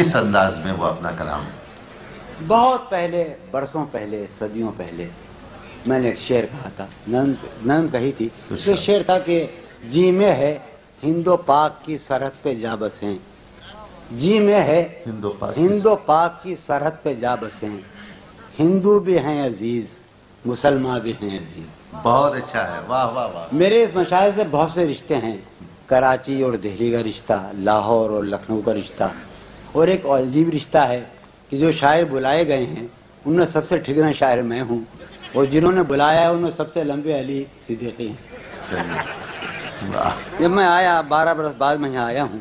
کس انداز میں وہ اپنا کلام بہت پہلے برسوں پہلے صدیوں پہلے میں نے ایک شعر کہا تھا نند کہی تھی اچھا۔ اس کے شعر تھا کہ جی میں ہے ہندو پاک کی سرحد پہ جا بسیں۔ جی میں ہے ہند پاک کی سرحد۔ پہ جا بسیں۔ ہندو بھی ہیں عزیز مسلمان بھی ہیں عزیز۔ بہت اچھا ہے واہ واہ واہ۔ میرے اس مشاہد سے بہت سے رشتے ہیں کراچی اور دہلی کا رشتہ لاہور اور لکھنؤ کا رشتہ۔ اور ایک عجیب رشتہ ہے کہ جو شاعر بلائے گئے ہیں ان میں سب سے ٹھگنا شاعر میں ہوں۔ اور جنہوں نے بلایا ہے ان میں سب سے لمبے علی صدیقی ہیں۔ جب میں آیا بارہ برس بعد میں یہاں آیا ہوں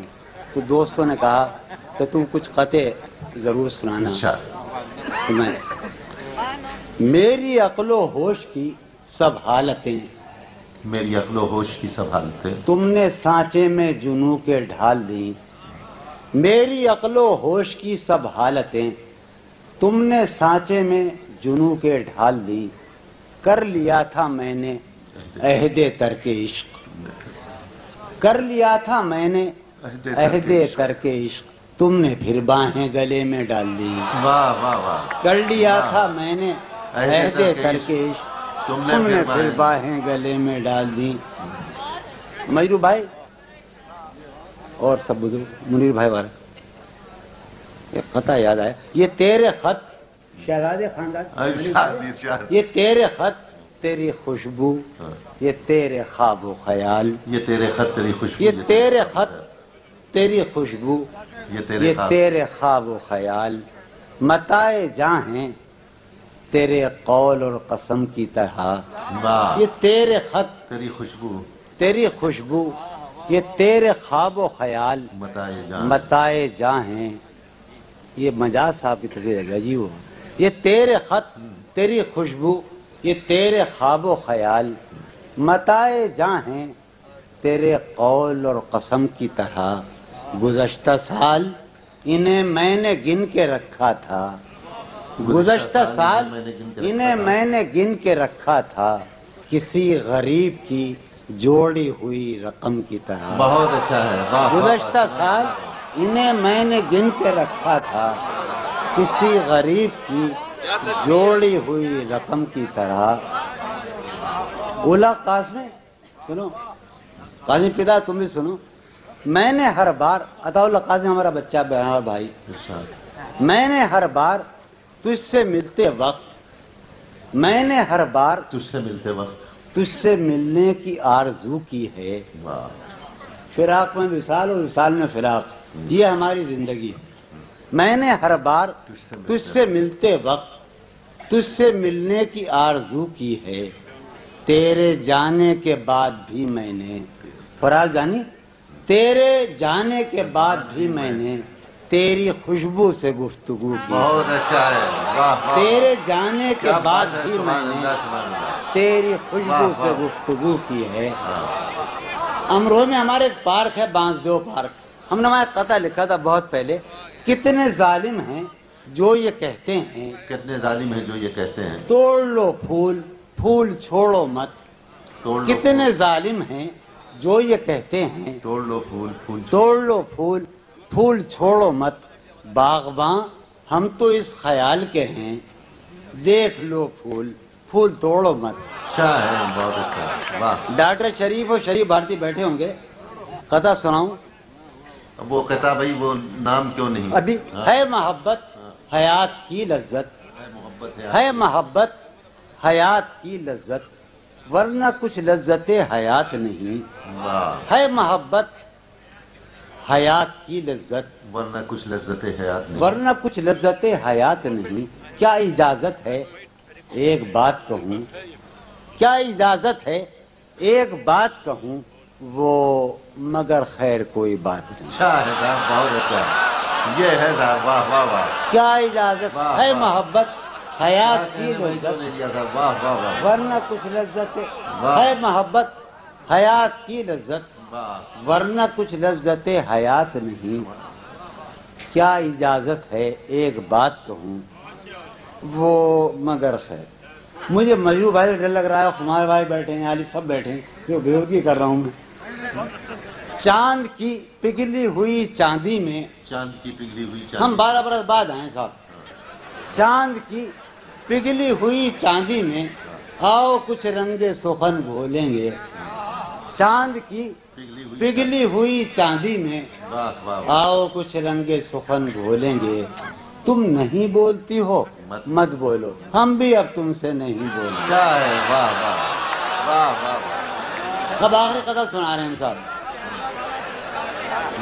تو دوستوں نے کہا کہ تم کچھ قطع ضرور سنانا۔ اچھا۔ میں میری عقل و ہوش کی سب حالتیں۔ میری عقل و ہوش کی سب حالتیں۔ تم نے سانچے میں جنو کے ڈھال دی میری عقل و ہوش کی سب حالتیں تم نے سانچے میں جنو کے ڈھال دی کر لیا تھا میں نے عہد کے عشق۔ کر لیا تھا میں نے عہد کے عشق۔ تم نے پھر باہیں گلے میں ڈال دی۔ کر لیا تھا میں نے عہد کے عشق۔ تم نے پھر باہیں گلے میں ڈال دی۔ میرو بھائی اور سب بزرگ منیر بھائی وارہ یہ قطع یاد آیا۔ یہ تیرے خط۔ شہزاد ہاں، یہ تیرے خط تیری خوشبو۔ ہاں۔ یہ تیرے خواب و خیال۔ یہ تیرے خط تیری خوشبو۔ یہ تیرے خط تیری خوشبو۔ یہ تیرے خواب۔ و خیال۔ متائے جاں ہیں تیرے قول اور قسم کی طرح۔ یہ تیرے خط تیری خوشبو۔ تیری خوشبو۔ یہ تیرے خواب و خیال متائے جا ہیں۔ یہ مجاز صاحب کی تقریر ہے جی یہ تیرے خط تیری خوشبو یہ تیرے خواب و خیال متائے جا ہیں۔ تیرے قول اور قسم کی طرح گزشتہ سال انہیں میں نے گن کے رکھا تھا۔ گزشتہ سال انہیں میں نے گن کے رکھا تھا۔ کسی غریب کی جوڑی ہوئی رقم کی طرح۔ بہت اچھا ہے گزشتہ سال انہیں میں نے گن کے رکھا تھا کسی غریب کی جوڑی ہوئی رقم کی طرح۔ اولا قاسم سنو۔ قاسم پتا تم بھی سنو۔ میں نے ہر بار عطا اللہ قاسم ہمارا بچہ بہار بھائی۔ میں نے ہر بار تجھ سے ملتے وقت میں نے ہر بار تجھ سے ملتے وقت۔ تجھ سے ملنے کی آرزو کی ہے۔ فراق میں وصال اور وصال میں فراق۔ یہ ہماری زندگی ہے۔ میں نے ہر بار تجھ سے ملتے وقت تجھ سے ملنے کی آرزو کی ہے۔ تیرے جانے کے بعد بھی میں نے فراز جانی۔ تیرے جانے کے بعد بھی میں نے تیری خوشبو سے گفتگو کی۔ بہت اچھا ہے۔ تیرے جانے کے بعد بھی میں نے تیری خوشبو سے گفتگو کی ہے۔ ہاں۔ امروہ میں ہمارے ایک پارک ہے بانس دیو پارک۔ ہم نے ہمارے قطع لکھا تھا بہت پہلے۔ کتنے ظالم ہیں جو یہ کہتے ہیں۔ کتنے ظالم ہیں جو یہ کہتے ہیں۔ توڑ لو پھول پھول چھوڑو مت۔ کتنے ظالم ہیں جو یہ کہتے ہیں۔ توڑ لو پھول پھول توڑ لو پھول پھول چھوڑو مت۔ باغباں ہم تو اس خیال کے ہیں۔ دیکھ لو پھول۔ پھول توڑو مت۔ اچھا ہے بہت اچھا۔ ڈاکٹر شریف اور شریف بھارتی بیٹھے ہوں گے۔ قطع سناؤں۔ وہ قطع بھائی وہ نام کیوں نہیں؟ ابھی ہاں۔ ہے محبت حیات کی لذت۔ ہے محبت حیات۔ کی لذت۔ ورنہ کچھ لذت حیات نہیں۔ ہے محبت حیات کی لذت۔ ورنہ کچھ لذت حیات نہیں۔ ورنہ کچھ لذت حیات نہیں۔ کیا اجازت ہے؟ ایک بات کہوں کیا اجازت ہے ایک بات کہوں وہ مگر خیر کوئی بات نہیں۔ بہت اچھا یہ ہے واہ واہ واہ۔ کیا اجازت ہے محبت؟ حیات کی لذت۔ ورنہ کچھ لذت ہے۔ محبت حیات کی لذت۔ ورنہ کچھ لذت حیات نہیں۔ کیا اجازت ہے ایک بات کہوں وہ مگر خیر مجھے مجرو بھائی ڈر لگ رہا ہے ہمارے بھائی بیٹھے ہیں علی سب بیٹھے ہیں۔ جو بےودگی کر رہا ہوں میں؟ چاند کی پگلی ہوئی چاندی میں چاند کی پگلی ہوئی چاندی۔ ہم بارہ برس بعد آئے صاحب چاند کی پگلی ہوئی چاندی میں آؤ کچھ رنگ سخن گھولیں گے۔ چاند کی پگلی ہوئی چاندی میں آؤ کچھ رنگ سخن گھولیں گے۔ تم نہیں بولتی ہو مت- بولو۔ ہم بھی اب تم سے نہیں بولیں۔ اچھا ہے واہ واہ واہ واہ واہ۔ اب آخری قطع سنا رہے ہیں صاحب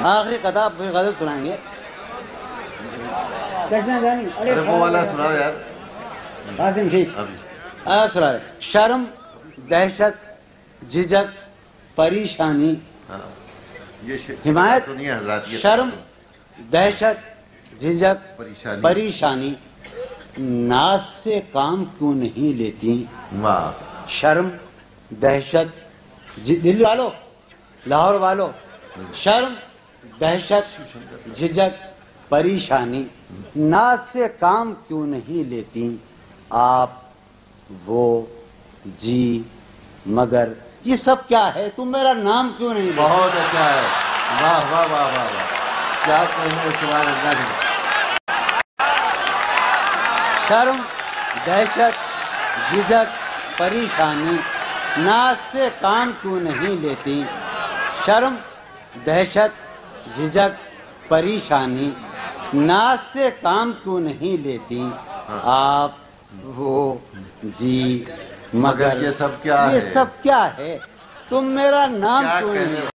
آخری قطع پھر غزل سنائیں گے۔ ارے وہ والا سناؤ یار۔ قاسم ٹھیک ابھی آیا سنا رہے ہیں۔ شرم دہشت جھجک پریشانی۔ ہاں۔ حمایت سنیے حضرات یہ شرم دہشت جھجک پریشانی. پریشانی. ناز سے کام کیوں نہیں لیتی؟ شرم دہشت. جی- دل والو لاہور والو شرم دہشت جھجک پریشانی. ناز سے کام کیوں نہیں لیتی؟ آپ وہ جی مگر. یہ سب کیا ہے؟ تم میرا نام کیوں نہیں بہت اچھا ہے. واہ واہ واہ واہ واہ. کیا کہنے سبحان اللہ کی شرم دہشت جھجک پریشانی ناز سے کام کیوں نہیں لیتی شرم دہشت جھجک پریشانی ناز سے کام کیوں نہیں لیتی آپ وہ جی مگر یہ سب کیا یہ ہے؟ سب کیا ہے تم میرا نام کیوں نہیں